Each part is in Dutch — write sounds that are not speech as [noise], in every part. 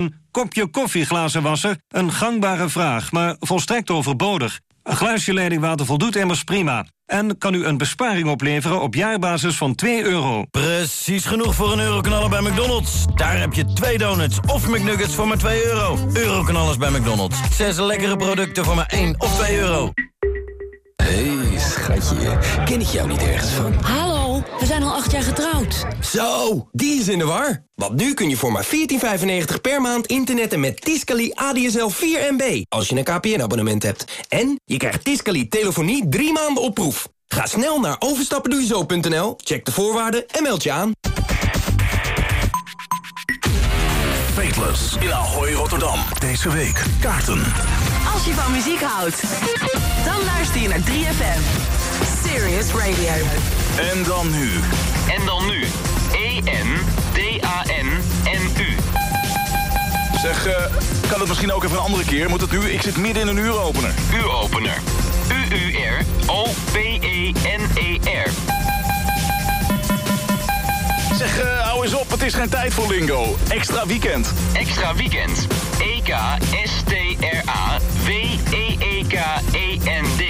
Een kopje koffieglazenwasser, een gangbare vraag, maar volstrekt overbodig. Een glaasje leidingwater voldoet immers prima. En kan u een besparing opleveren op jaarbasis van 2 euro. Precies genoeg voor een euroknaller bij McDonald's. Daar heb je twee donuts of McNuggets voor maar 2 euro. Euroknallers bij McDonald's. Zes lekkere producten voor maar 1 of 2 euro. hey, schatje. Ken ik jou niet ergens van? Hallo, we zijn al acht jaar getrouwd. Zo, die is in de war. Want nu kun je voor maar 14,95 per maand internetten met Tiscali ADSL 4 MB. Als je een KPN-abonnement hebt. En je krijgt Tiscali telefonie drie maanden op proef. Ga snel naar overstappendoejezo.nl, check de voorwaarden en meld je aan. Fateless in Ahoy Rotterdam. Deze week kaarten. Als je van muziek houdt, dan luister je naar 3FM. Serious Radio. En dan nu. En dan nu. E-N-D-A-N-N-U. Zeg, eh, kan het misschien ook even een andere keer? Moet het nu? Ik zit midden in een uuropener. U-opener. U-U-R-O-P-E-N-E-R. Zeg, eh, hou eens op, het is geen tijd voor lingo. Extra weekend. Extra weekend. E K E N D.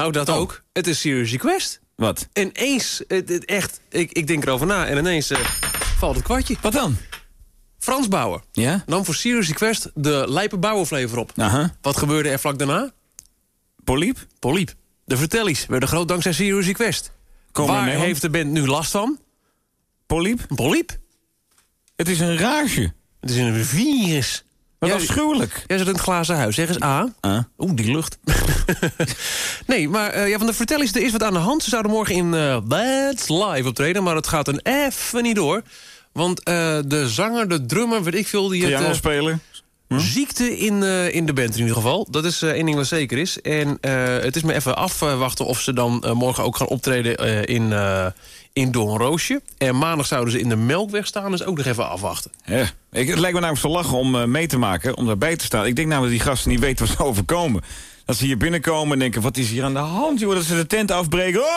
Nou, dat ook. Het is Serious Request. Wat? Ineens, het, het echt, ik, ik denk erover na en ineens eh, valt het kwartje. Wat dan? Frans Bauer Ja? nam voor Serious Request de Lijpe Bauerflavor op. Aha. Wat gebeurde er vlak daarna? Poliep? Poliep. De vertellies werden groot dankzij Serious Request. Komen Waar heeft de band nu last van? Poliep? Poliep. Het is een rage. Het is een virus. Wat Jij- afschuwelijk. Jij zit in het glazen huis. Zeg eens A. Ah. Oeh, die lucht. [laughs] nee, maar eh, ja, van de vertellies, er is wat aan de hand. Ze zouden morgen in That's Live optreden, maar het gaat een even niet door. Want eh, de zanger, de drummer, weet ik veel, die Piano eh, spelen? ziekte in, in de band in ieder geval. Dat is één ding wat zeker is. En het is me even afwachten of ze dan morgen ook gaan optreden in, in Doornroosje. En maandag zouden ze in de Melkweg staan, dus ook nog even afwachten. Ja. Ik, het lijkt me namelijk zo lachen om eh, mee te maken, om daarbij te staan. Ik denk namelijk dat die gasten niet weten wat ze [laughs] overkomen. Dat ze hier binnenkomen en denken, wat is hier aan de hand, joh? Dat ze de tent afbreken. Oh.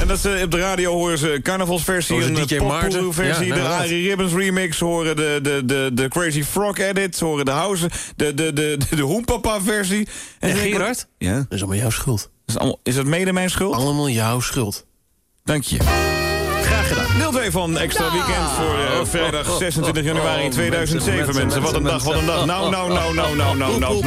En dat ze op de radio horen ze carnavalsversie, een DJ eh, Maarten. poppoeroe-versie, Ja, de inderdaad. Arie Ribbons remix, horen de, de, de, de Crazy Frog edit, horen de House, de, de, de, de, de Hoempapa-versie. En Gerard? Ja? Dat is allemaal jouw schuld. Is, allemaal- is dat mede mijn schuld? Allemaal jouw schuld. Dank je. Graag gedaan. Deel 2 van Extra Weekend voor eh, vrijdag 26 januari oh, 2007, mensen. Wat een dag, wat een dag. Nou, nou, nou, nou, nou, nou, nou.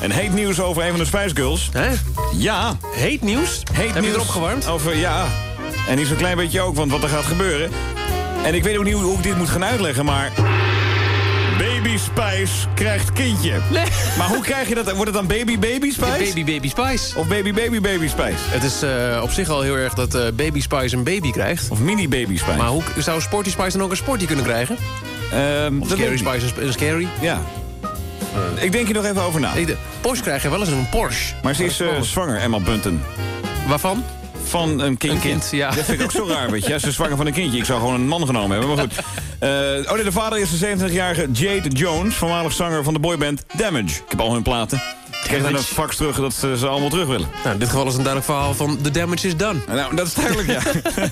En heet nieuws over een van de Spice Girls. Hè? Ja, Heet nieuws? heet Heb je nieuws erop gewarmd? Over, ja, en niet zo'n klein beetje ook, want wat er gaat gebeuren. En ik weet ook niet hoe, hoe ik dit moet gaan uitleggen, maar... Baby Spice krijgt kindje. Nee. Maar hoe krijg je dat? Wordt het dan Baby Baby Spice? Baby Baby Spice. Of Baby Baby Baby Spice? Het is eh, op zich al heel erg dat eh, Baby Spice een baby krijgt. Of Mini Baby Spice? Maar hoe zou Sporty Spice dan ook een sporty kunnen krijgen? Ehm, Of Scary. Spice een, een scary? Ja. Ik denk hier nog even over na. Porsche krijg je wel eens een Porsche. Maar ze is eh, zwanger, Emma Bunton. Waarvan? Van een kind, ja. Dat vind ik ook zo raar, weet je. Ze is zwanger van een kindje. Ik zou gewoon een man genomen hebben, maar goed. Eh, oh nee, de vader is de 27-jarige Jade Jones, voormalig zanger van de boyband Damage. Ik heb al hun platen. Ik dan een fax terug dat ze ze allemaal terug willen. Nou, in dit geval is een duidelijk verhaal van the damage is done. Nou, dat is duidelijk, ja.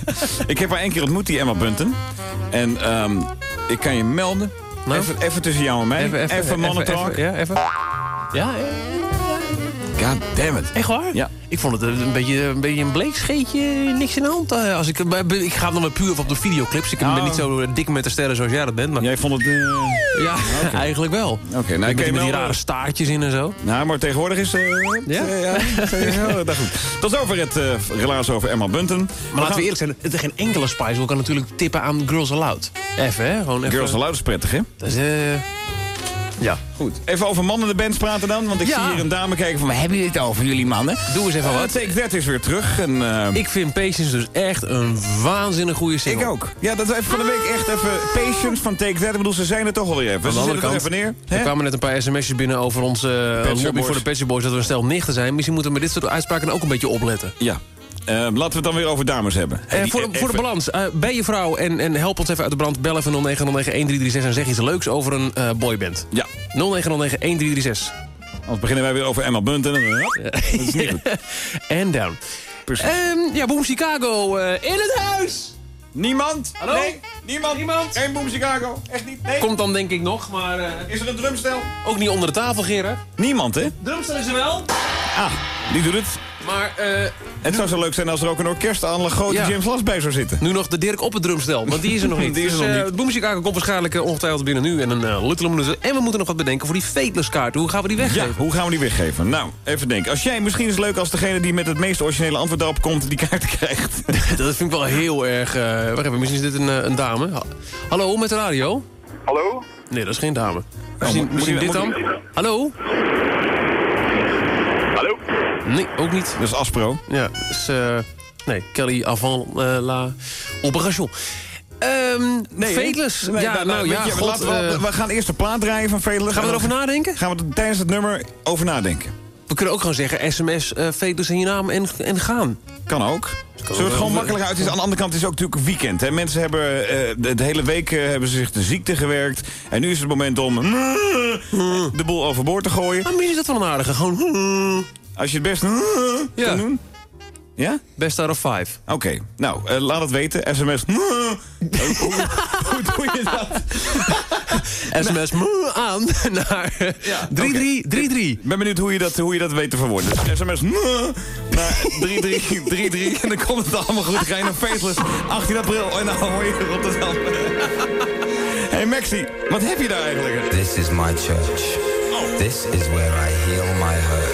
[laughs] ik heb haar één keer ontmoet, die Emma Bunton. En ehm, ik kan je melden. Nou? Even, even tussen jou en mij. Even, mannentalk. even, Ja, even. Ja, ja. God damn it. Echt waar? Ja. Ik vond het een beetje een, beetje een bleekscheetje, niks in de hand. eh, Als ik, ik ga dan maar puur op de videoclips. Ik ben Oh. niet zo dik met de sterren zoals jij dat bent. Maar Jij vond het... eh, ja, [laughs] eigenlijk wel. Oké, nou, ik met, met die rare staartjes in en zo. Nou, maar tegenwoordig is... eh Ja? eh, ja, ja, dat goed. Tot zover het eh relaas over Emma Bunton. Maar laten we eerlijk zijn, het is geen enkele Spice Girl kan natuurlijk tippen aan Girls Aloud. Even, hè? Gewoon even. Girls Aloud is prettig, hè? Dat is, eh, ja. Goed. Even over mannen de bands praten dan. Want ik Ja. zie hier een dame kijken van... Hebben jullie het over, jullie mannen? Doe eens even Uh, wat. Take That is weer terug. En, eh, Ik vind Patience dus echt een waanzinnig goede single. ik ook. Ja, dat we even van de week echt even... Patience van Take That. Ik bedoel, ze zijn er toch alweer even. Aan de Ze andere kant, er even neer. er kwamen net een paar sms'jes binnen over onze eh, lobby voor de Shop Boys... dat we een stel nichten zijn. Misschien moeten we met dit soort uitspraken ook een beetje opletten. Ja. Eh, laten we het dan weer over dames hebben. Eh, voor, de, voor de balans, eh, ben je vrouw en, en help ons even uit de brand. Bel even 0909-1336 en zeg iets leuks over een eh, boyband. Ja. 0909-1336. Anders beginnen wij weer over Emma Bunton. [laughs] Dat is niet goed. En down. Ehm, ja, Boom Chicago in het huis. Niemand? Hallo? Nee, niemand? Niemand? Geen Boom Chicago? Echt niet? Nee? Komt dan denk ik nog, maar Is er een drumstel? ook niet onder de tafel, Gerard. Niemand, hè? Drumstel is er wel, Ah, die doet het. maar eh, Het zou zo leuk zijn als er ook een orkest aan een grote Ja. James Last bij zou zitten. nu nog de Dirk op het drumstel, want die is er nog [laughs] niet. Die is er dus, nog eh, niet. Boom Chicago komt waarschijnlijk eh, ongetwijfeld binnen nu en een uh, luttele minuut. En we moeten nog wat bedenken voor die Fateless kaart. Hoe gaan we die Ja, weggeven? hoe gaan we die weggeven? Nou, even denken. Als jij misschien is leuk als degene die met het meest originele antwoord daarop komt... die kaart [laughs] krijgt. [laughs] Dat vind ik wel heel erg... wacht even, misschien is dit een, een dame. Ha- Hallo, met de radio? Hallo? Nee, dat is geen dame. Misschien, moet- misschien moet dit dan? moet? Hallo? Nee, ook niet. Dat is Aspro. Ja, dus, eh, nee, Kelly avant eh, la opération. Ehm Nee, ja, nou, nou, weet ja, je, god, laten we, eh, we gaan eerst de plaat draaien van Fateless. gaan we erover nadenken? Gaan we er tijdens het nummer over nadenken. We kunnen ook gewoon zeggen sms, eh Fateless in je naam en, en gaan. Kan ook. Zullen we het gewoon makkelijk uit? Het is, aan de andere kant het is ook natuurlijk weekend. Hè? Mensen hebben eh, de, hele week eh, hebben ze zich de ziekte gewerkt. En nu is het moment om [laughs] de boel overboord te gooien. Misschien is dat wel een aardige. Gewoon [laughs] Als je het best Ja. kan doen. Ja? best out of five. Oké, nou, eh, laat het weten. SMS. [laughs] hoe, hoe doe je dat? [laughs] SMS moe [laughs] aan naar 3333. Ik ben benieuwd hoe je dat, hoe je dat weet te verwoorden. Dus sms mm, naar 3333 en dan komt het allemaal goed. Dan ga je naar Faceless 18 april en dan hoor je Rotterdam. hey Maxi, wat heb je daar eigenlijk? This is my church. This is where I heal my hurts.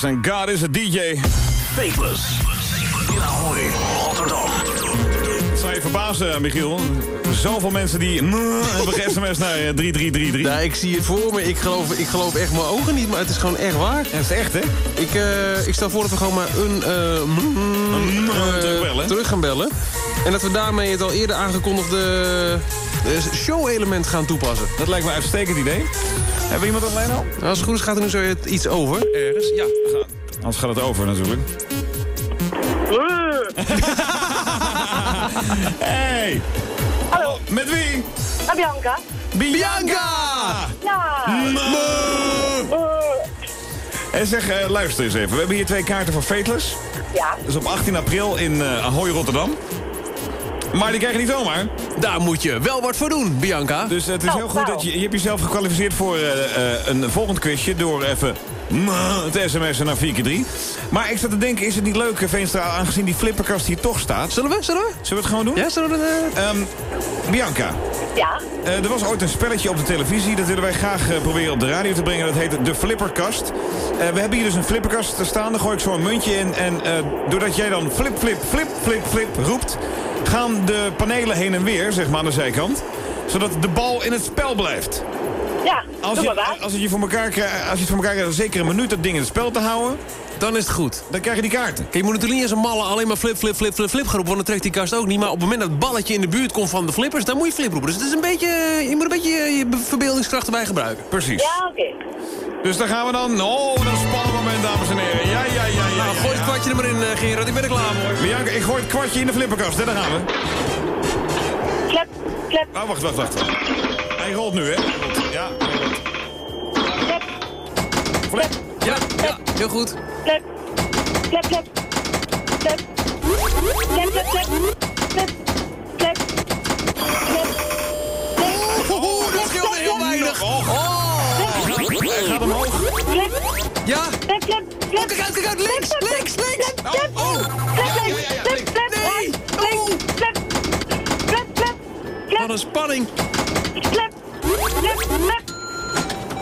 Faithless and God is a DJ. Faithless. In Ahoy, Rotterdam. Het zou je verbazen, Michiel. Zoveel mensen die mm, hebben ge-sms naar eh, 3333. Ja, ik zie het voor me. Ik geloof, ik geloof echt mijn ogen niet, maar het is gewoon echt waar. Dat is echt, hè? Ik, eh, ik stel voor dat we gewoon maar een, eh, mm, eh, terugbellen. terug gaan bellen. En dat we daarmee het al eerder aangekondigde eh, show-element gaan toepassen. Dat lijkt me een uitstekend idee. Hebben we iemand aan de lijn al? Nou, als het goed is gaat er nu zo iets over. Ergens, ja. Anders gaat het over natuurlijk. [laughs] hey! Hallo. Met wie? Ah, Bianca. Bianca! Ja. En zeg, eh, luister eens even. We hebben hier twee kaarten voor Fateless. Ja. Dat is op 18 april in eh, Ahoy, Rotterdam. Maar die krijg je niet zomaar. Daar moet je wel wat voor doen, Bianca. Dus het is Oh, heel goed dat je... Je hebt jezelf gekwalificeerd voor eh, eh, een volgend quizje... door even Te sms'en naar 4 keer 3 Maar ik zat te denken, is het niet leuk, Veenstra, aangezien die flipperkast hier toch staat? Zullen we? Zullen we? Zullen we het gewoon doen? Ja, zullen we dat... eh, Ehm, Bianca, Ja? eh, er was ooit een spelletje op de televisie. Dat willen wij graag eh, proberen op de radio te brengen. Dat heet de flipperkast. We hebben hier dus een flipperkast staan. Daar gooi ik zo een muntje in. En eh, doordat jij dan flip, flip, flip, flip, flip roept... gaan de panelen heen en weer, zeg maar, aan de zijkant. Zodat de bal in het spel blijft. Ja, Als je, als, je, voor elkaar, krijgt- als je het voor elkaar krijgt, zeker een minuut dat ding in het spel te houden... Dan is het goed. dan krijg je die kaarten. Kijk, je moet natuurlijk niet als een malle alleen maar flip, flip, flip, flip, flip gaan roepen. Want dan trekt die kast ook niet. Maar op het moment dat het balletje in de buurt komt van de flippers... dan moet je flip roepen. Dus het is een beetje... Je moet een beetje je verbeeldingskracht erbij gebruiken. Precies. Ja, oké. Dus daar gaan we dan. Oh, dat is een spannend moment, dames en heren. Ja, ja, ja, ja. Nou, gooi ja. het kwartje er maar in, eh, Gerard. Ik ben er klaar voor. Bianca, ik gooi het kwartje in de flipperkast. Hè, daar gaan we. Klep, klep, Oh, wacht, wacht, wacht hij rolt nu, hè? Ja, Ja, ja, heel goed. Klep. Klep, klep. Klep. Klep, klep, klep. Klep. Dat heel weinig. Oh. Ja. Klep, klep, klep. Kijk kijk. Links, links, links. Oh, Klep, klep, klep. Klep, klep. Wat een spanning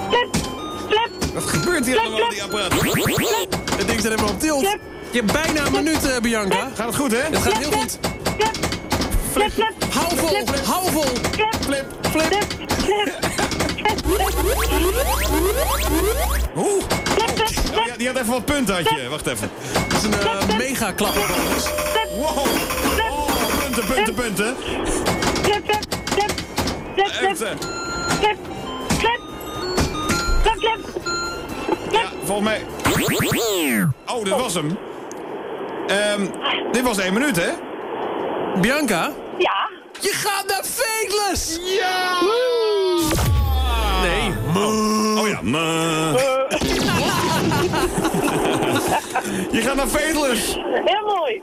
klep, klep, Wat gebeurt hier allemaal met die apparaat? Het ding staat helemaal op tilt. Je hebt bijna een minuut, eh, Bianca. Gaat het goed, hè? Het gaat heel goed. klep, klep, Hou vol, hou vol. Flip. Flip. klep. Oeh. Oh, ja, die had even wat punten, had je. Wacht even. Dat is een eh, mega klap. Wow. Oh, punten, punten, punten. Klep, klep, klep, klep. Ja, volgens mij... Oh, dit was hem. Ehm, dit was één minuut, hè? Bianca, Ja, je gaat naar Fateless. Ja! Nee. Oh ja, meh. [laughs] Je gaat naar Vedelers. heel mooi.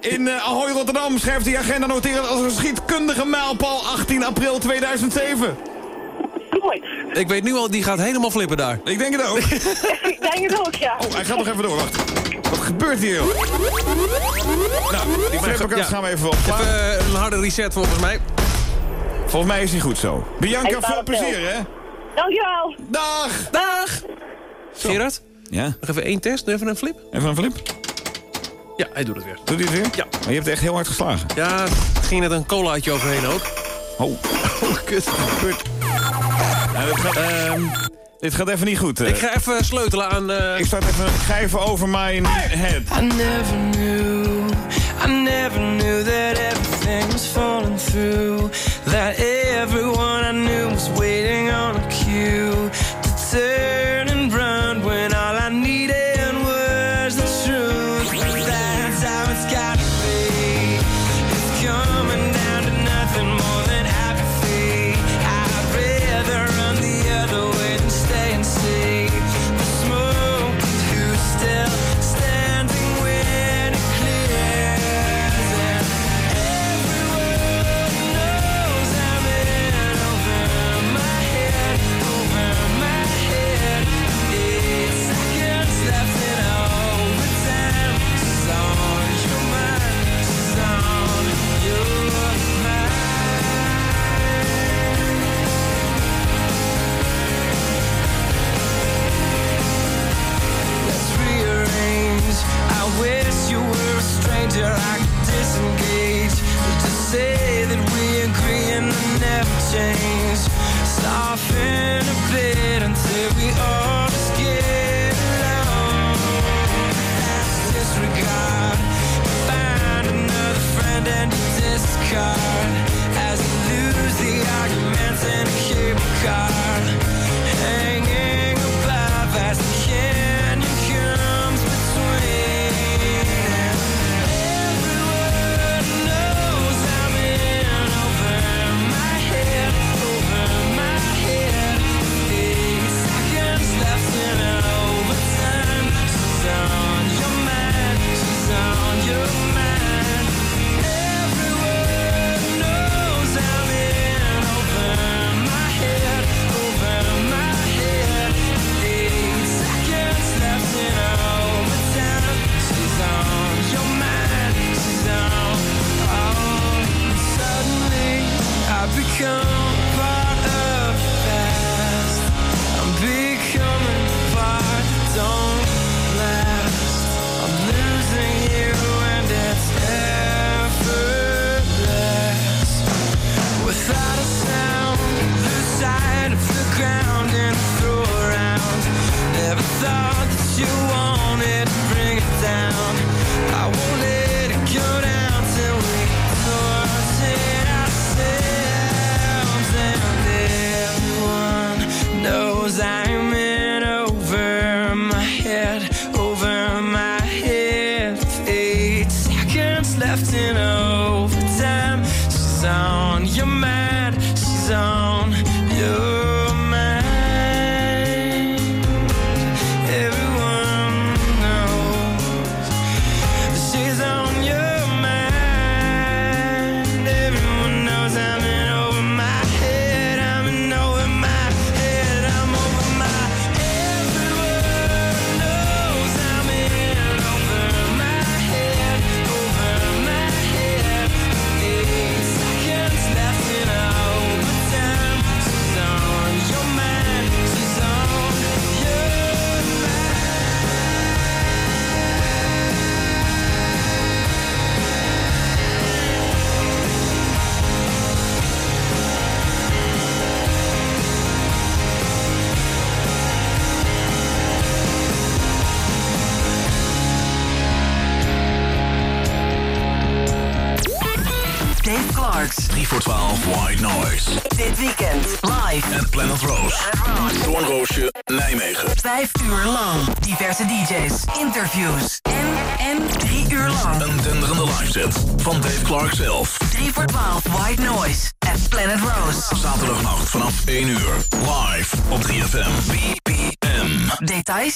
In eh, Ahoy Rotterdam schrijft die agenda noteren als een geschiedkundige mijlpaal 18 april 2007. Ik weet nu al, die gaat helemaal flippen daar. Ik denk het ook. [laughs] Ik denk het ook, ja. Oh, hij gaat nog even door, wacht. Wat gebeurt hier, joh? Nou, die flipperkast Ja. gaan we even opslaan. Even een harde reset volgens mij. Volgens mij is hij goed zo. Bianca, veel op plezier, hè? Dankjewel. Dag! Dag. Gerard, Ja, nog even één test. Even een flip. even een flip. Ja, hij doet het weer. Doet hij het weer? Ja. Maar je hebt echt heel hard geslagen. Ja, ging net een colaatje overheen ook. Oh, [laughs] Oh, kut. gebeurt. Ja, dit, gaat, ehm, dit gaat even niet goed. eh. Ik ga even sleutelen aan... eh, Ik start even, ik ga even over mijn head. I never knew, I never knew that everything was falling through. That everyone I knew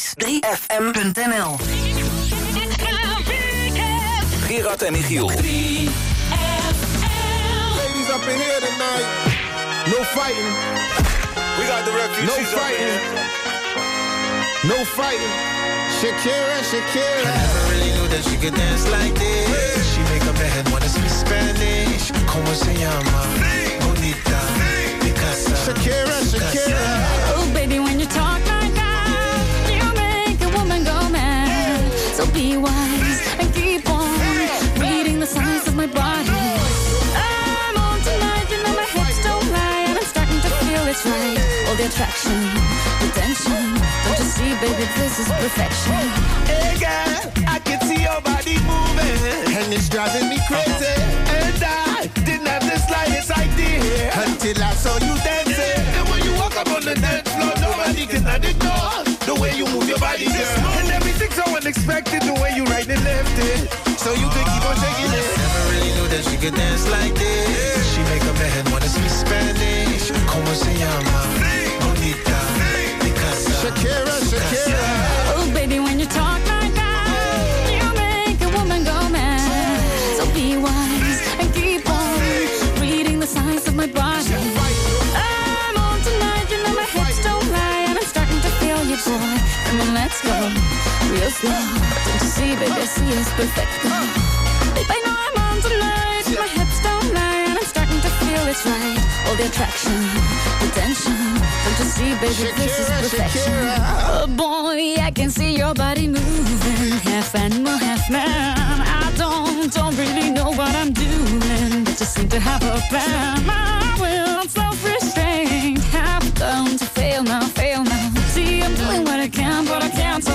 Details 3fm.nl Gerard en Michiel. Ladies up in here tonight. No fighting. We got the refugees No fighting. No fighting. Shakira, Shakira. I never really knew that she could dance like this. She make a man wanna speak Spanish. Como se llama? Bonita. Picasa. Shakira, Shakira. Oh, baby, when you talk So be wise and keep on reading the signs of my body. I'm on tonight, you know my hips don't lie, and I'm starting to feel it's right. All the attraction, the tension. Don't you see, baby, this is perfection. Hey girl, I can see your body moving. And it's driving me crazy. And I didn't have the slightest idea. Until I saw you dancing. And when you walk up on the dance floor, nobody can ignore everything's so unexpected, the way you right and left it. So you could keep on shaking it. Never really knew that she could dance like this. She make a man wanna speak Spanish. Como se llama? Bonita. Picasa. Shakira, Shakira. Oh, baby, when you talk like that, you make a woman go mad. So be wise and keep on reading the signs of my body. I'm on tonight, you know my hips don't lie, and I'm starting to feel you, boy. Come on, let's go real slow. Don't you see, baby, I see it's perfect. Babe, I know I'm on tonight, my hips don't lie, and I'm starting to feel it's right. All the attraction, the tension. Don't you see, baby, this is perfection. Oh boy, I can see your body moving, half animal, half man. I don't, don't really know what I'm doing, but just seem to have a plan. My will, I'm self-restraint, have come to fail now, fail now. See, I'm doing what I can, but I can't,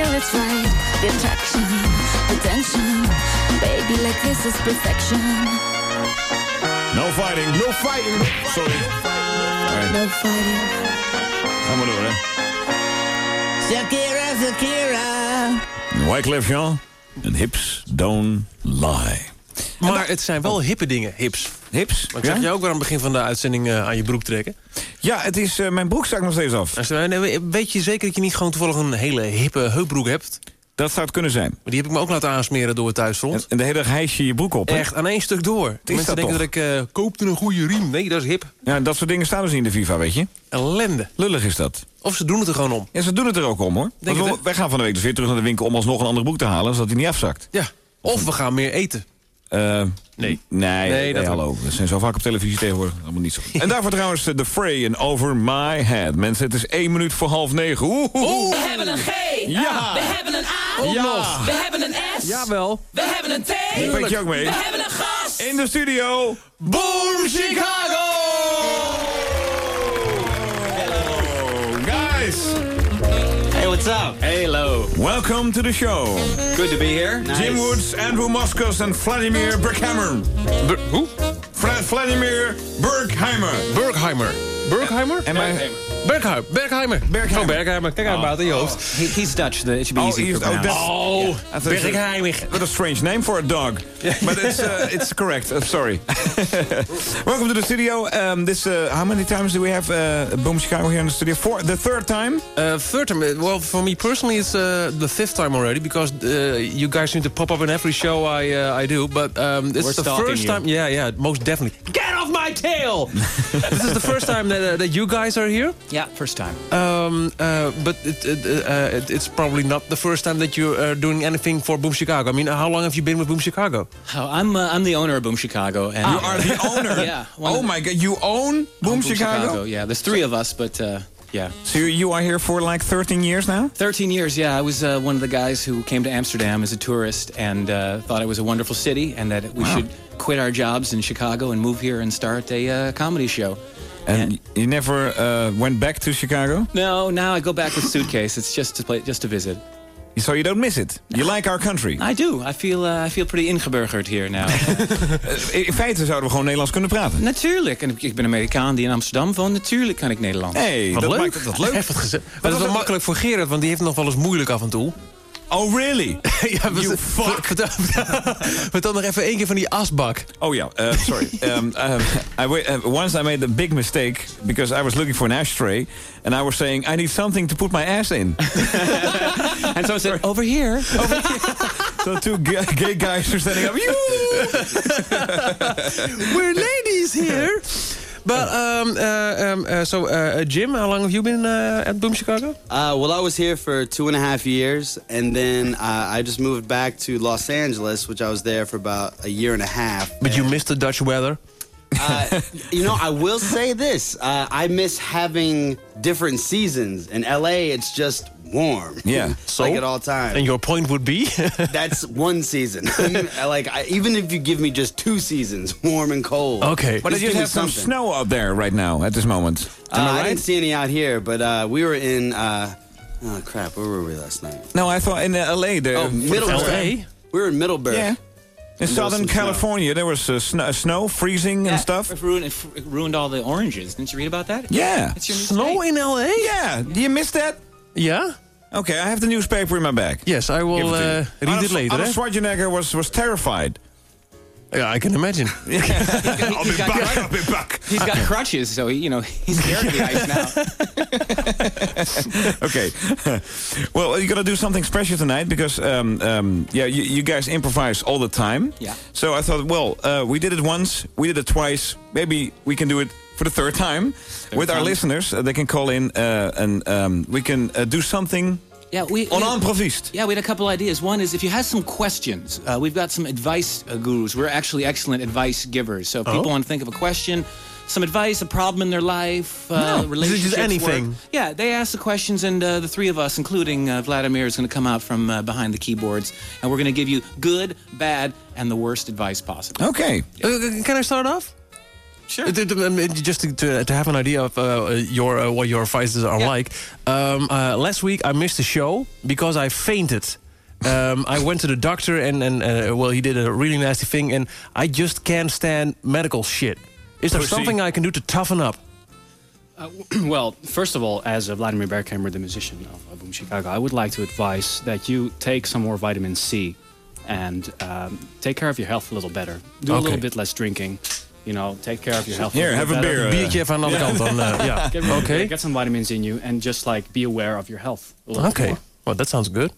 feel it's right. The attraction, the tension, baby. Like this is perfection. No fighting. No fighting. Sorry. No fighting. Ga maar door, hè. Shakira, Shakira. Wyclef Jean. En hips don't lie. Maar het zijn wel hippe dingen, hips. Hips? Maar ik zag ja? je ook weer aan het begin van de uitzending eh, aan je broek trekken. Ja, het is, eh, mijn broek staat nog steeds af. Eh, weet je zeker dat je niet gewoon toevallig een hele hippe heupbroek hebt? Dat zou het kunnen zijn. Maar die heb ik me ook laten aansmeren door het thuisfront. En de hele dag hijs je je broek op, hè? Echt, aan één stuk door. De mensen dat denken dat ik uh, koopte een goede riem. Nee, dat is hip. Ja, dat soort dingen staan dus niet in de FIFA, weet je? Ellende. Lullig is dat. Of ze doen het er gewoon om. Ja, ze doen het er ook om, hoor. Denk Want het, we- wij gaan van de week dus weer terug naar de winkel... om alsnog een andere broek te halen, zodat hij niet afzakt. Ja. Of we gaan meer eten. Eh, Nee. Nee, Nee, nee, dat hallo. We zijn zo vaak op televisie tegenwoordig. Allemaal niet zo goed. En daarvoor trouwens eh, The Fray en Over My Head. Mensen, het is één minuut voor half negen. Oeh, oeh, oeh. We hebben een G. Ja. We hebben een A. Nog. We hebben een S. Jawel. We hebben een T. Ben je ook mee. We hebben een gast. In de studio. Boom Chicago. What's up? Hello. Welcome to the show. Good to be here. Jim Woods, Andrew Moskos en Vladimir Berkheimer. hoe? Vladimir Berkheimer. Berkheimer. Berkheimer? En mijn... Bergheimer. Bergheimer. Bergheimer. Oh, Bergheimer. Kijk uit buiten je hoofd. He, he's Dutch. The, it should be Oh, easy he's- for oh, pronounce. that's- Oh, I thought Bergheimer. What a strange name for a dog. [laughs] But it's uh, it's correct. Uh, sorry. [laughs] Welcome to the studio. Um, this uh, how many times do we have uh, Boom Chicago here in the studio? For the third time. Uh, third time. Well, for me personally, it's uh, the fifth time already because uh, you guys seem to pop up in every show I uh, I do. But um, this We're is the stalking first you. time. Yeah, yeah, most definitely. Get off my tail! [laughs] this is the first time that, uh, that you guys are here. Yeah, first time. Um, uh, but it, it, uh, it, it's probably not the first time that you are doing anything for Boom Chicago. I mean, how long have you been with Boom Chicago? Oh, I'm uh, I'm the owner of Boom Chicago. And You are the [laughs] owner. yeah. Oh of- my God! You own Boom, Boom Chicago? Yeah, there's three of us, but uh, yeah. So you are here for like 13 years now? 13 years, yeah. I was uh, one of the guys who came to Amsterdam as a tourist and uh, thought it was a wonderful city and that we Wow. should quit our jobs in Chicago and move here and start a uh, comedy show. And you never uh, went back to Chicago? No, now I go back with suitcase. It's just to play, just to visit. So you don't miss it? You like our country? I do. I feel uh, I feel pretty ingeburgerd here now. Uh, [laughs] In feite zouden we gewoon Nederlands kunnen praten. Natuurlijk. En ik ben Amerikaan die in Amsterdam woont. Natuurlijk kan ik Nederlands. Hey, Wat dat leuk. maakt het leuk. Even. Maar dat is wel makkelijk voor Gerard, want die heeft nog wel eens moeilijk af en toe. Oh, really? [laughs] ja, You fuck. Vertel, vertel nog even één keer van die asbak. Oh yeah, uh, sorry. um, [laughs] um, I uh, once I made a big mistake because I was looking for an ashtray, and I was saying I need something to put my ass in. and so I said, [laughs] over here. so two ga- gay guys are standing up. We're ladies here. But um, uh, um, uh, so, uh, Jim, how long have you been uh, at Boom Chicago? Uh, well, I was here for two and a half years, and then uh, I just moved back to Los Angeles, which I was there for about a year and a half. But you missed the Dutch weather. Uh, [laughs] you know, I will say this: uh, I miss having different seasons. In LA, it's just warm. Yeah. So? [laughs] like at all times. And your point would be? [laughs] That's one season. [laughs] like I, even if you give me just two seasons, warm and cold. Okay. But just you have some snow up there right now at this moment. Uh, Am I I right? didn't see any out here, but uh, we were in. Uh, oh crap! Where were we last night? No, I thought in uh, LA. The, Oh, for Middleburg. first time- We were in Middleburg. Yeah. In And there was Southern some snow. California, there was uh, snow, snow, freezing and stuff. It ruined, it ruined all the oranges. Didn't you read about that? Yeah. It's your Snow state. in LA? Yeah. Do you miss that? Yeah? Okay, I have the newspaper in my bag. Yes, I will it uh, read Arnold- it later. Arnold eh? Schwarzenegger was, was terrified. Yeah, I can imagine. [laughs] He's got, I'll be back. he's got crutches, so he, you know he's scared of the ice now. [laughs] okay. [laughs] well, you're gonna do something special tonight because, um, um, yeah, you, you guys improvise all the time. Yeah. So I thought, well, uh, we did it once, we did it twice. Maybe we can do it for the third time with our listeners. Uh, they can call in uh, and um, we can uh, do something Yeah, we, on we- improvist. Yeah, we had a couple ideas. One is if you have some questions, uh, we've got some advice uh, gurus. We're actually excellent advice givers. So if people Oh. want to think of a question, some advice, a problem in their life, uh, No, relationships, just anything? work. Yeah, they ask the questions, and uh, the three of us, including uh, Vladimir, is going to come out from uh, behind the keyboards, and we're going to give you good, bad, and the worst advice possible. Okay. Uh, can I start off? Sure. Uh, um, Just to, to, to have an idea of uh, your uh, what your advices are Yeah. like. Um, uh, last week I missed the show because I fainted. Um, I went to the doctor and, and uh, well, he did a really nasty thing, and I just can't stand medical shit. Is there something I can do to toughen up? Uh, [clears throat] well, first of all, as uh, Vladimir Berkheimer, the musician of uh, Boom Chicago, I would like to advise that you take some more vitamin C and um, take care of your health a little better. Do a little bit less drinking. You know, take care of your health. Here, have a beer, uh, Biertje even aan de andere kant dan. uh, ja. Get, Oké. get some vitamins in you and just like be aware of your health. A Okay. more. Well, that sounds good.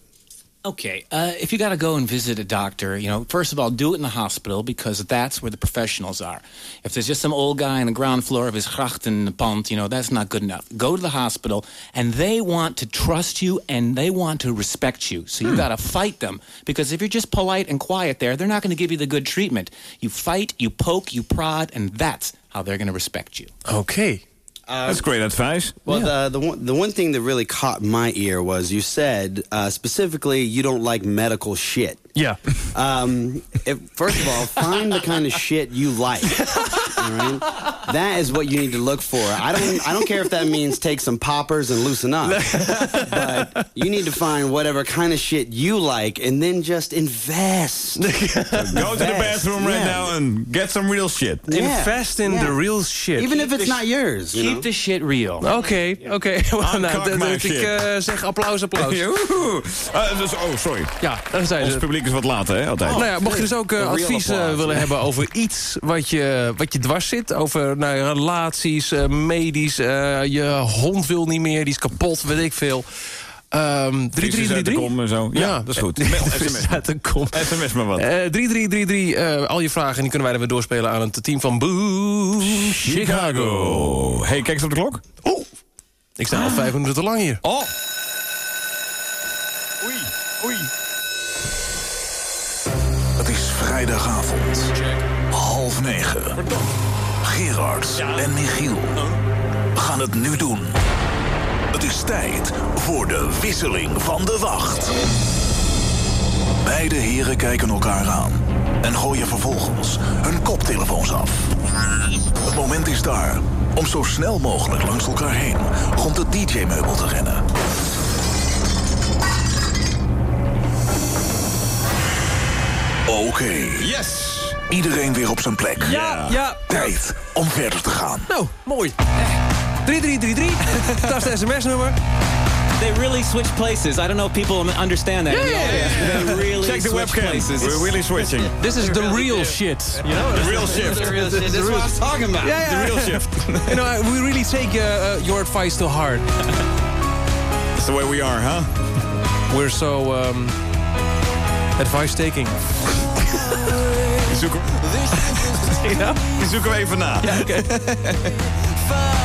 Okay, uh, if you got to go and visit a doctor, you know, first of all, do it in the hospital because that's where the professionals are. If there's just some old guy on the ground floor of his grachtenpand, you know, that's not good enough. Go to the hospital, and they want to trust you and they want to respect you. So you got to fight them because if you're just polite and quiet there, they're not going to give you the good treatment. You fight, you poke, you prod, and that's how they're going to respect you. Okay. That's great advice. Well, the the one, the one thing that really caught my ear was you said uh, specifically you don't like medical shit. Yeah. Um, if, first of all, find the kind of shit you like. [laughs] Right. that is what you need to look for. I don't I don't care if that means take some poppers and loosen up. but you need to find whatever kind of shit you like and then just invest. [laughs] Go to the bathroom right Yeah. now and get some real shit. Yeah. Invest in Yeah. the real shit. Even if it's not yours. You Keep know? the shit real. Oké, oké. [laughs] nou, dat- dat- ik eh, zeg applaus, applaus. [laughs] Eh, dus, oh, sorry. Ja, daar zijn Ons publiek is wat later, hè, altijd. nou ja, mocht je dus ook advies applause. willen hebben over iets wat je, wat je dwars zit. Over nou, relaties, eh, medisch, eh, je hond wil niet meer, die is kapot, weet ik veel. Ehm, 3333. en. Ja, dat is goed. [laughs] SMS. SMS maar wat. Uh, 3333, uh, al je vragen die kunnen wij dan weer doorspelen aan het team van Boo Chicago. Hey, kijk eens op de klok. oh ik sta al vijf minuten te lang hier. Oh. Oei, oei. Het is vrijdagavond. 9. Gerard en Michiel gaan het nu doen. Het is tijd voor de wisseling van de wacht. Beide heren kijken elkaar aan en gooien vervolgens hun koptelefoons af. Het moment is daar om zo snel mogelijk langs elkaar heen rond het DJ-meubel te rennen. Oké. Yes! Iedereen weer op zijn plek. Ja, ja. Tijd om verder te gaan. Nou, mooi. 3333, [laughs] dat is het sms-nummer. They really switch places. I don't know if people understand that. the audience. They really Check the switch webcam. places. We're really switching. This is the real shit. You know, The real shift. That's what I was talking about. Yeah, The yeah. real shift. [laughs] You know, we really take uh, uh, your advice to heart. [laughs] That's the way we are, huh? We're so um, advice taking. Die zoeken, [laughs] die zoeken we even na. Ja, oké. [laughs]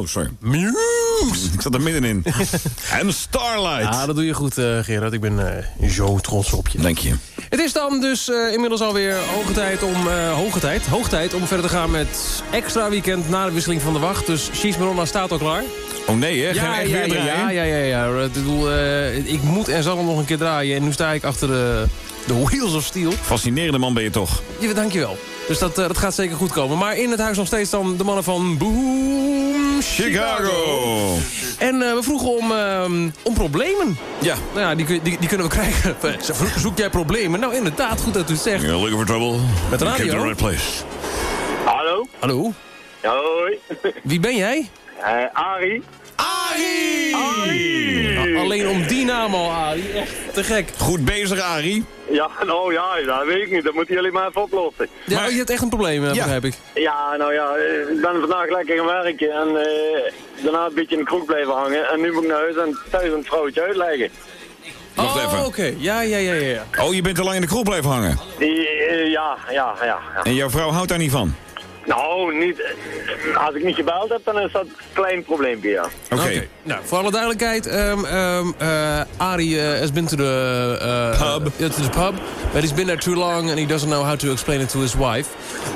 Oh, sorry. Muse. Ik zat er middenin. [laughs] en Starlight. Ja, dat doe je goed, eh, Gerard. Ik ben eh, zo trots op je. Dank je. Het is dan dus eh, inmiddels alweer hoge tijd om, hoge tijd, hoog tijd om verder te gaan met extra weekend na de wisseling van de wacht. Dus Cheese Maronna staat al klaar. Oh nee, hè? Gaan echt ja, weer ja, ja, ja, ja, ja. Ik, bedoel, ik moet en zal hem nog een keer draaien. En nu sta ik achter de, de Wheels of Steel. Fascinerende man ben je toch. Ja, dankjewel. Dus dat, dat gaat zeker goed komen. Maar in het huis nog steeds dan de mannen van Boom Chicago. En eh, we vroegen om, ehm, om problemen. Ja. Nou ja, die, die, die kunnen we krijgen. [laughs] Zo, Zoek jij problemen? Nou, inderdaad, goed dat u het zegt. You're looking for trouble? Met de You came to radio. the right place. Hallo? Hallo? Hoi. Wie ben jij? Eh, Arie. Arie! Alleen om die naam al, Arie. Echt te gek. Goed bezig, Arie. Ja, nou ja, dat weet ik niet. Dat moeten jullie maar even oplossen. Ja, je hebt echt een probleem, eh, begrijp ik. Ja, nou ja, eh, ik ben vandaag lekker gaan werken en eh, daarna een beetje in de kroeg blijven hangen. En nu moet ik naar huis en thuis een vrouwtje uitleggen. Wacht oh, even. oké. Ja, ja, ja, ja. Oh, je bent te lang in de kroeg blijven hangen. Die, ja, ja, ja, ja. En jouw vrouw houdt daar niet van? Nou, niet, eh, als ik niet gebeld heb, dan is dat een klein probleempje, ja. Oké. Nou, voor alle duidelijkheid, um, um, uh, Arie uh, has been to the uh, Pub. Yeah, to the pub, but he's been there too long and he doesn't know how to explain it to his wife.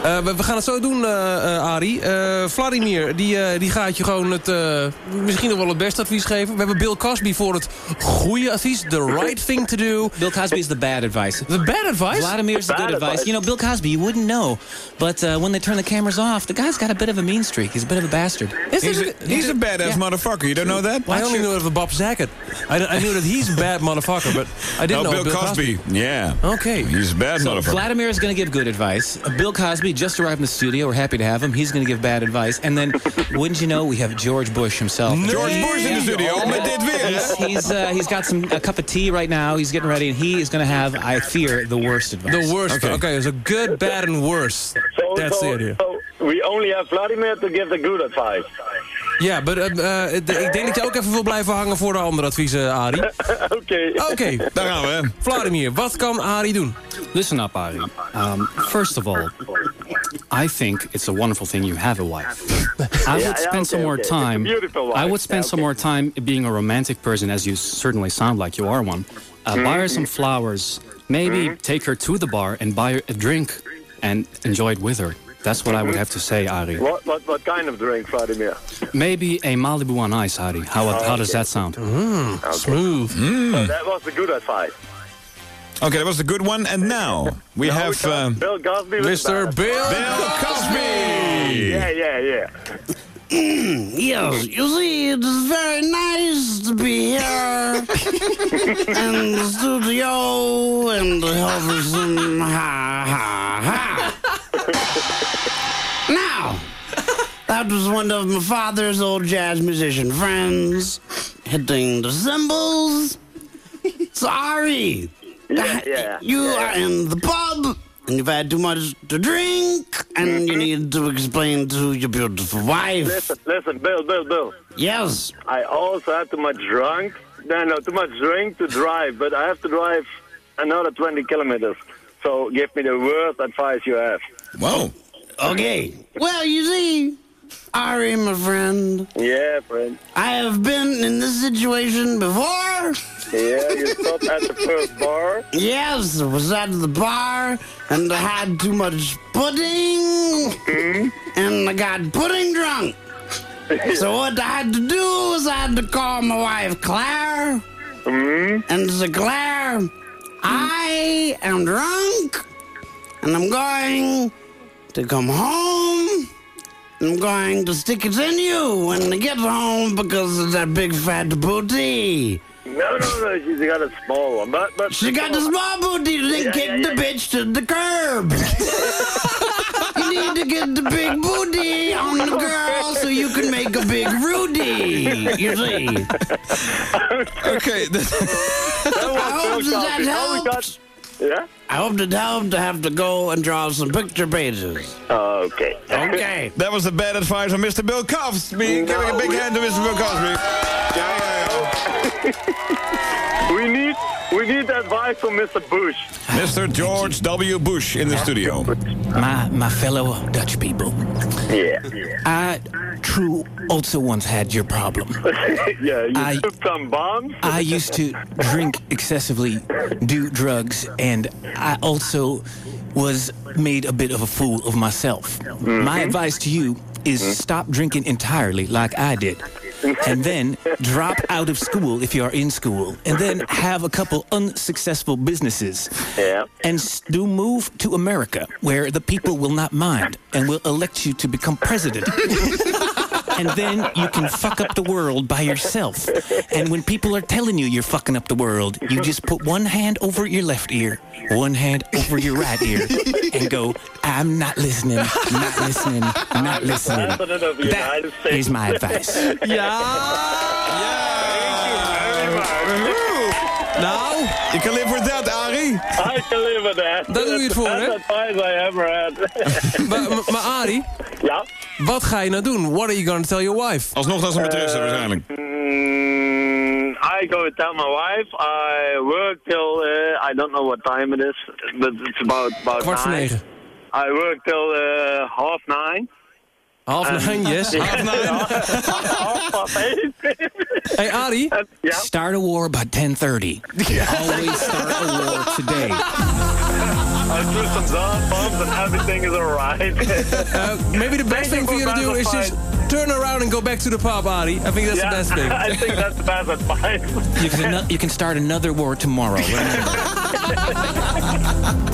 Uh, we, we gaan het zo doen, uh, uh, Arie. Uh, Vladimir, die, uh, die gaat je gewoon het, uh, misschien nog wel het beste advies geven. We hebben Bill Cosby voor het goede advies, the right thing to do. Bill Cosby is the bad advice. The bad advice? Vladimir's the Bad good advice. advice. You know, Bill Cosby, you wouldn't know. But uh, when they turn the cameras off, the guy's got a bit of a mean streak. He's a bit of a bastard. Is He's this a, he's a badass Yeah. motherfucker. You don't know that? I only knew of Bob Saget. I, I knew that he's a bad motherfucker, but I didn't No, know Bill, Cosby. Yeah. Okay. He's a bad So motherfucker. Vladimir is going to give good advice. Uh, Bill Cosby just arrived in the studio. We're happy to have him. He's going to give bad advice. And then, [laughs] wouldn't you know, we have George Bush himself. George Bush in de studio met dit weer, He's hè? he's, uh, he's got some a cup of tea right now. He's getting ready, and he is going to have, I fear, the worst advice. The worst. Okay. Okay, a good, bad, and worse. So, That's so, the idea. So we only have Vladimir to give the good advice. Ja, maar uh, uh, ik denk dat je ook even wil blijven hangen voor de andere adviezen, Arie. [laughs] Oké. Oké, Daar gaan we. Vladimir, wat kan Arie doen? Listen up, Ari. Um, first of all, I think it's a wonderful thing you have a wife. [laughs] I would spend some more time. beautiful wife. I would spend some more time being a romantic person, as you certainly sound like you are one. Uh, Buy her some flowers. Maybe Mm-hmm. take her to the bar and buy her a drink and enjoy it with her. That's what I would have to say, Ari. What, what, what kind of drink, Vladimir? Maybe a Malibu on ice, Ari. How, how does that sound? Smooth. So that was the good advice. Okay, that was the good one. And now we Now have we uh, Bill Cosby. Mr. Bill. Bill Cosby. Yeah, yeah, yeah. Yes, you see, it is very nice to be here [laughs] in the studio and to help us some ha ha ha. [laughs] now, that was one of my father's old jazz musician friends hitting the cymbals. Sorry, [laughs] Yeah, yeah. you yeah. are in the pub and you've had too much to drink and you mm-hmm. need to explain to your beautiful wife. Listen, listen, Bill, Bill, Bill. Yes. I also had too much drunk. No, no, too much drink to drive, but I have to drive another 20 kilometers. So give me the worst advice you have. Whoa. Okay. Well, you see, Ari, my friend, Yeah, friend. I have been in this situation before. Yeah, you stopped at the first bar. Yes, I was at the bar and I had too much pudding Mm. and I got pudding drunk. [laughs] So what I had to do was I had to call my wife Claire Mm. and say, Claire, I am drunk and I'm going to come home. I'm going to stick it in you when I get home because of that big fat booty. No, no, no, she's got a small one, but but She got the small booty, then Yeah, kick yeah, the yeah. bitch to the curb. [laughs] you need to get the big booty on the girl so you can make a big Rudy. You see? Okay. I hope that, that Oh, helps. Yeah. I hope it helped to have to go and draw some picture pages. Okay. Okay. [laughs] That was the bad advice from Mr. Bill Cosby. Giving a big hand to Mr. Bill Cosby. Ja, ja, ja. We need we need advice from Mr. Bush. Mr. George W. Bush in the studio. My my fellow Dutch people. Yeah. I true also once had your problem. [laughs] yeah, you I- took some bombs. I used to drink excessively, do drugs, and I also was made a bit of a fool of myself. My mm-hmm. advice to you is mm-hmm. stop drinking entirely like I did. And then drop out of school if you are in school. And then have a couple unsuccessful businesses. Yeah. And do move to America, where the people will not mind and will elect you to become president. [laughs] and then you can fuck up the world by yourself. And when people are telling you you're fucking up the world, you just put one hand over your left ear, one hand over your right ear, and go, I'm not listening, not listening, not listening. President of the That United States. is my advice. Now, You can live with that, Arie. I can live with that. Daar doe je het voor, hè? That's advice I ever had. [laughs] maar, maar- Arie, ja? wat ga je nou doen? What are you gonna tell your wife? Alsnog dat ze met rusten waarschijnlijk. Mm, I go tell my wife. I work till uh, I don't know what time it is, but it's about about Kwart voor nine. negen. I work till uh, half nine. Half En- nine, yes. Half nine. half past eight. Hey Arie, Start a war by 10:30. Always start a war today. I threw some dog bombs and everything is alright. uh, maybe the best thing for you to do is just turn around and go back to the pub, Arie. I think that's the best thing. [laughs] I think that's the best advice. You can, you can start another war tomorrow. [laughs]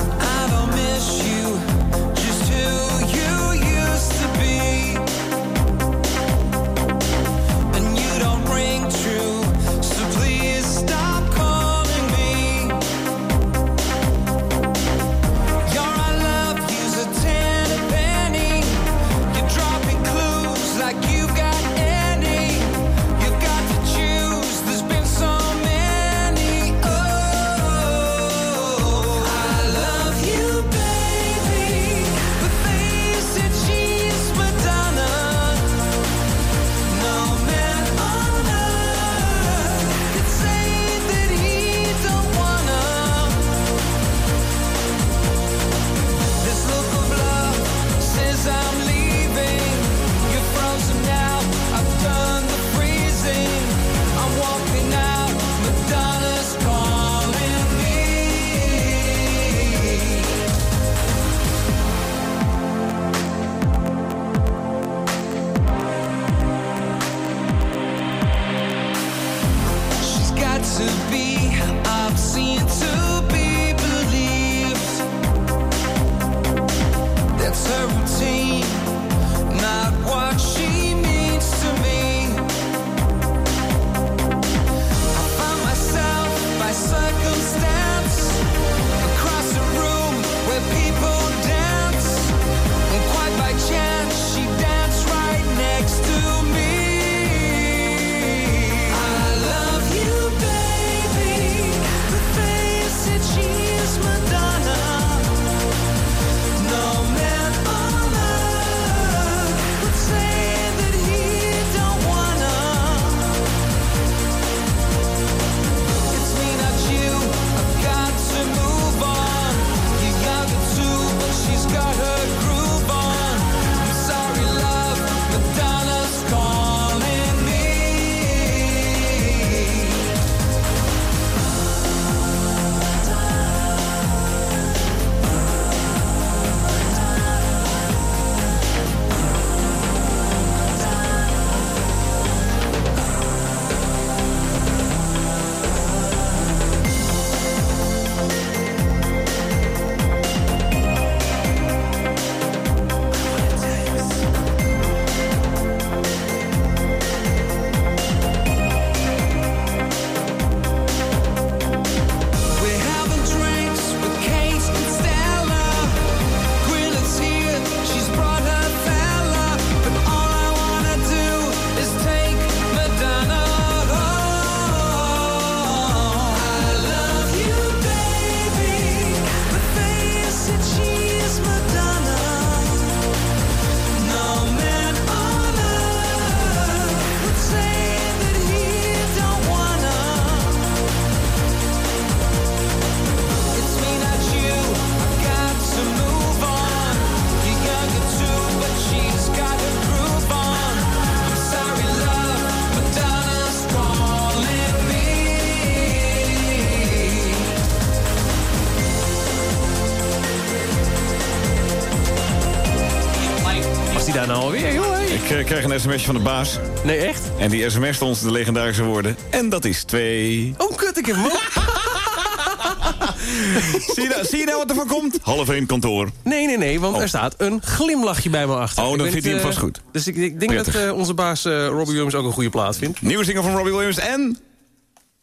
krijg een sms'je van de baas. Nee, echt? En die sms stond de legendarische woorden. En dat is twee. Oh, kut, ik heb [laughs] zie, je nou, zie je nou wat er van komt? Half één kantoor. Nee, nee, nee, want er staat een glimlachje bij me achter. Oh, dan vindt hij hem eh, vast goed. Dus ik, ik denk Prettig. dat eh, onze baas eh, Robbie Williams ook een goede plaat vindt. Nieuwe single van Robbie Williams en...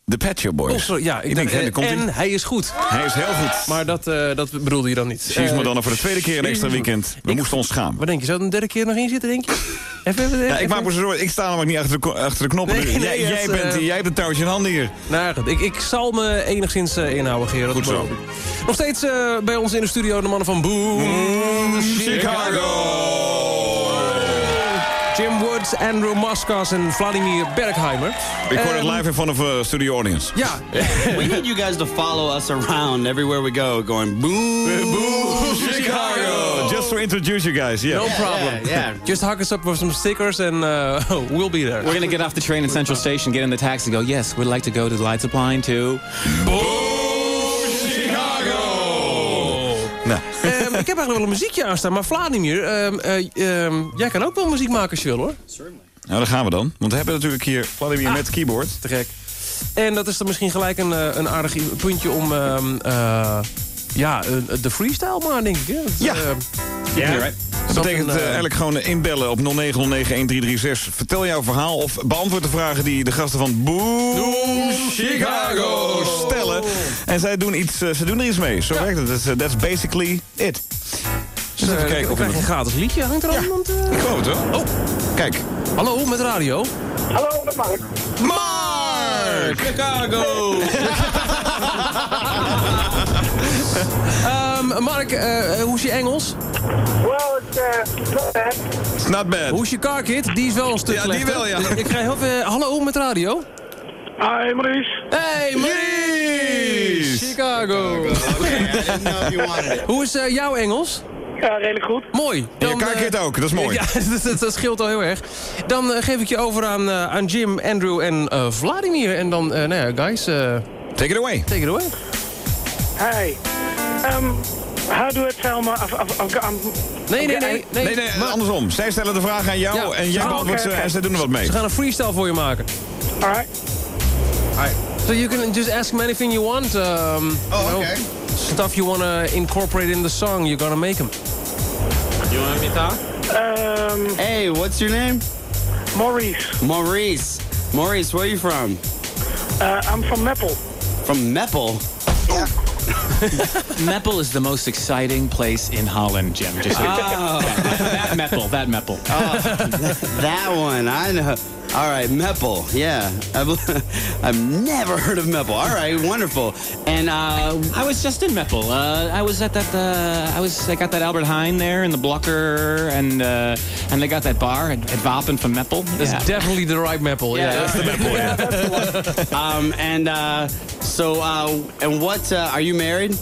De Pet Shop Boys. Oh, sorry, ja, ik, ik denk, denk, eh, komt en hij. is goed. Hij is heel goed. Maar dat, eh, dat bedoelde je dan niet. She's Eh, Madonna voor de tweede keer een extra weekend. We moesten ons schamen. Wat denk je, zou er een derde keer nog in zitten, denk je? [laughs] Even, even, Ja, ik maak me zo zorgen. Ik sta namelijk niet achter de, achter de knoppen. Nee, nee, jij, bent, eh, jij hebt het touwtje in handen hier. Nou goed, ik, ik zal me enigszins inhouden, Gerard. Goed zo. Nog steeds bij ons in de studio de mannen van Boom, Jim Woods, Andrew Maskas en Vladimir Bergheimer. Recorded Ehm, live in front of a studio audience. Ja. [laughs] we need you guys to follow us around everywhere we go, going boom, Boom, Chicago! Just to introduce you guys, yeah. No problem. yeah. [laughs] Just hook us up with some stickers and uh, [laughs] we'll be there. We're gonna get off the train in Central Station, get in the taxi, go, yes, we'd like to go to the light supply and to... Nou, ik heb eigenlijk wel een muziekje aanstaan, maar Vladimir, ehm, eh, ehm, jij kan ook wel muziek maken als je wil hoor. nou, daar gaan we dan. Want we hebben natuurlijk hier Vladimir met keyboard. Te gek. En dat is dan misschien gelijk een, eh, een aardig puntje om ehm, eh, ja, eh, de freestyle maar, denk ik. Hè? Dat, Ja. eh, Ja, right. Dat betekent eh, eigenlijk gewoon inbellen op 0909-1336. Vertel jouw verhaal of beantwoord de vragen die de gasten van Boom Chicago stellen. En zij doen, iets, eh, ze doen er iets mee. Zo werkt het. That's, uh, that's basically it. Dus even kijken of een gratis liedje. Hangt er al iemand? Ik geloof het hoor. Oh, Kijk. hallo, met radio. Hallo, met Mark. Mark! Chicago! [laughs] Ehm, Mark, eh, hoe is je Engels? Well, it's uh, not bad. It's not bad. Hoe is je car kit? Die is wel een stuk Ja, die slechter. wel, ja. Ik krijg heel veel... Hallo, met radio. Hi, Maurice. Hey, Maurice! Chicago. Hoe is eh, jouw Engels? Ja, redelijk goed. Mooi. En je eh, kaartje ook, dat is mooi. [laughs] Ja, dat, dat, dat scheelt al heel erg. Dan eh, geef ik je over aan, eh, aan Jim, Andrew en eh, Vladimir. En dan, eh, nou ja, guys, eh, Take it away. take it away. Hi. Um, how do I tell my... I've, got, I'm, Nee, nee, Okay, nee. Nee. Nee, nee, andersom. Zij stellen de vraag aan jou Ja. en jij Oh, beantwoordt ze en zij doen er wat mee. Ze gaan een freestyle voor je maken. all right. So you can just ask him anything you want. Um, Oh, you know, okay. Stuff you want to incorporate in the song, you're gonna make them. Um, Hey, what's your name? Maurice. Maurice. Maurice, where are you from? Uh, I'm from Meppel. From Meppel. [laughs] Meppel is the most exciting place in Holland, Jim. Just know. Oh. that, that Meppel, that Meppel. Oh. That one, I know. All right, Meppel. Yeah, I've, [laughs] I've never heard of Meppel. All right, wonderful. And uh, I was just in Meppel. Uh, I was at that. Uh, I was. I got that Albert Heijn there in the Blocker, and uh, and they got that bar at, at Wapen from Meppel. That's Yeah. definitely the right Meppel. Yeah, Yeah. that's the Meppel. Yeah. [laughs] um, and uh, so, uh, and what? Uh, are you married?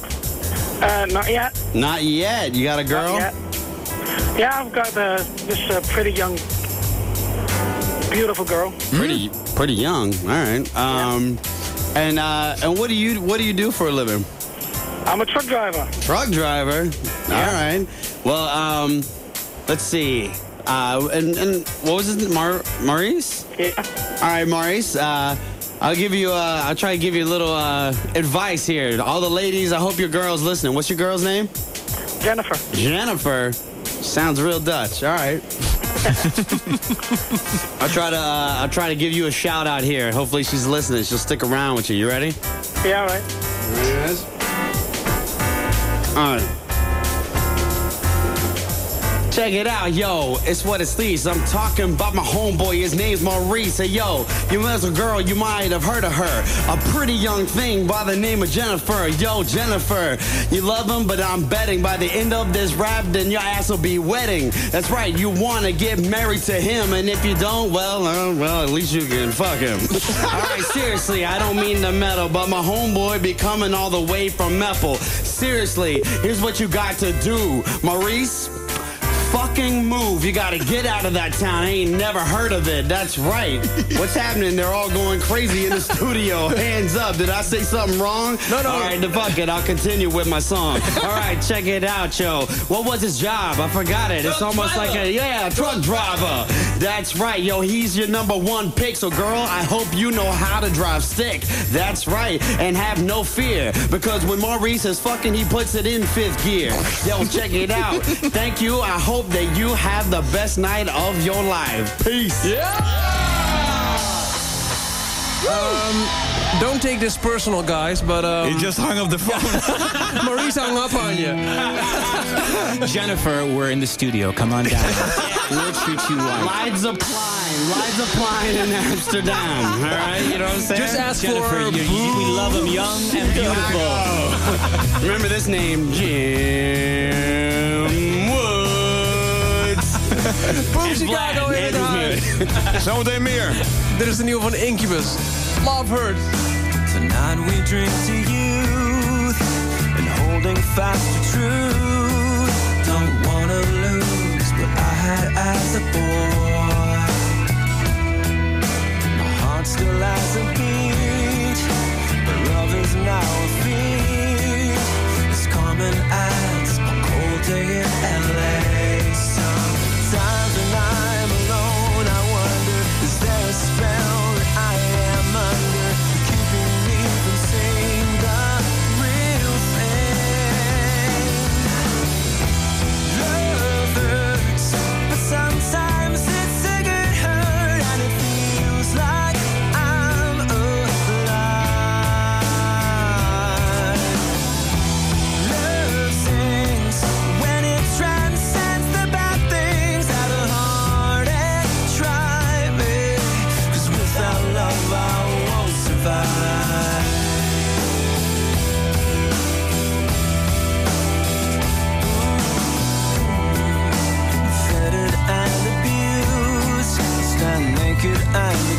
Uh, not yet. Not yet. You got a girl? Not yet. Yeah, I've got uh, this uh, pretty young, beautiful girl. Pretty, pretty young. All right. Um, and uh, and what do you what do you do for a living? I'm a truck driver. Truck driver. All right. Well, um, let's see. Uh, and, and what was his name? Mar- Maurice? Yeah. All right, Maurice. Uh, I'll give you. Uh, I'll try to give you a little uh, advice here. All the ladies. I hope your girl's listening. What's your girl's name? Jennifer. Jennifer. Sounds real Dutch. All right. [laughs] I'll try to. Uh, I'll try to give you a shout out here. Hopefully she's listening. She'll stick around with you. You ready? Yeah, all right. Yes. All right. Check it out, yo. It's what it leads. I'm talking about my homeboy. His name's Maurice. Hey, yo, you a girl, you might have heard of her. A pretty young thing by the name of Jennifer. Yo, Jennifer, you love him, but I'm betting by the end of this rap, then your ass will be wedding. That's right, you want to get married to him, and if you don't, well, uh, well, at least you can fuck him. [laughs] all right, seriously, I don't mean to meddle, but my homeboy be coming all the way from Meppel. Seriously, here's what you got to do, Maurice. Fucking move. You gotta get out of that town. I ain't never heard of it. That's right. What's happening? They're all going crazy in the studio. Hands up. Did I say something wrong? No, no. All right, the fuck it. I'll continue with my song. All right, check it out, yo. What was his job? I forgot it. It's almost like a, yeah, truck driver. That's right, yo. He's your number one pick. So, girl, I hope you know how to drive stick. That's right. And have no fear. Because when Maurice is fucking, he puts it in fifth gear. Yo, check it out. Thank you. I hope that you have the best night of your life. Peace. Um, don't take this personal, guys, but... Um, He just hung up the phone. [laughs] Maurice hung up on you. [laughs] Jennifer, we're in the studio. Come on down. [laughs] we'll treat you right. Lides applying. Lides applying in Amsterdam. All right? You know what I'm saying? Just ask Jennifer, you, you, we love them young and beautiful. Remember this name, Jim Woods. Boom Chicago in het huis. [laughs] Zometeen meer. Dit is de nieuwe van Incubus. Love Hurts. Tonight we drink to youth and holding fast to truth. Don't wanna lose what I had as a boy. My heart still has a beat, but love is now a feat. It's common as a cold day in LA. I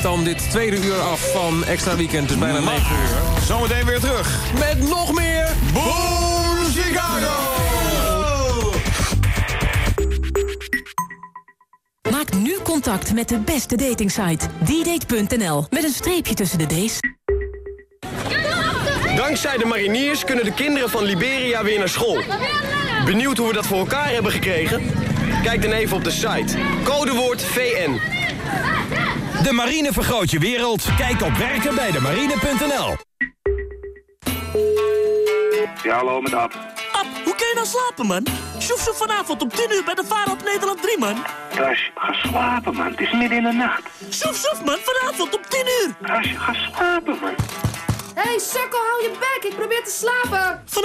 sluit dan dit tweede uur af van Extra Weekend. Is bijna 9 uur. Zometeen weer terug. Met nog meer... Boom Chicago! Maak nu contact met de beste datingsite. ddate.nl. Met een streepje tussen de D's. Dankzij de mariniers kunnen de kinderen van Liberia weer naar school. Benieuwd hoe we dat voor elkaar hebben gekregen? Kijk dan even op de site. Codewoord VN. De marine vergroot je wereld. Kijk op werkenbijdemarine.nl Ja, hallo, met Ab. Ab, hoe kun je nou slapen, man? Sjoef, sjoef vanavond om 10 uur bij de Varen op Nederland 3, man. Ras, ga slapen, man. Het is midden in de nacht. Sjoef, sjoef, man, vanavond om 10 uur. Ras, ga slapen, man. Hé, hey, sukkel, hou je bek. Ik probeer te slapen.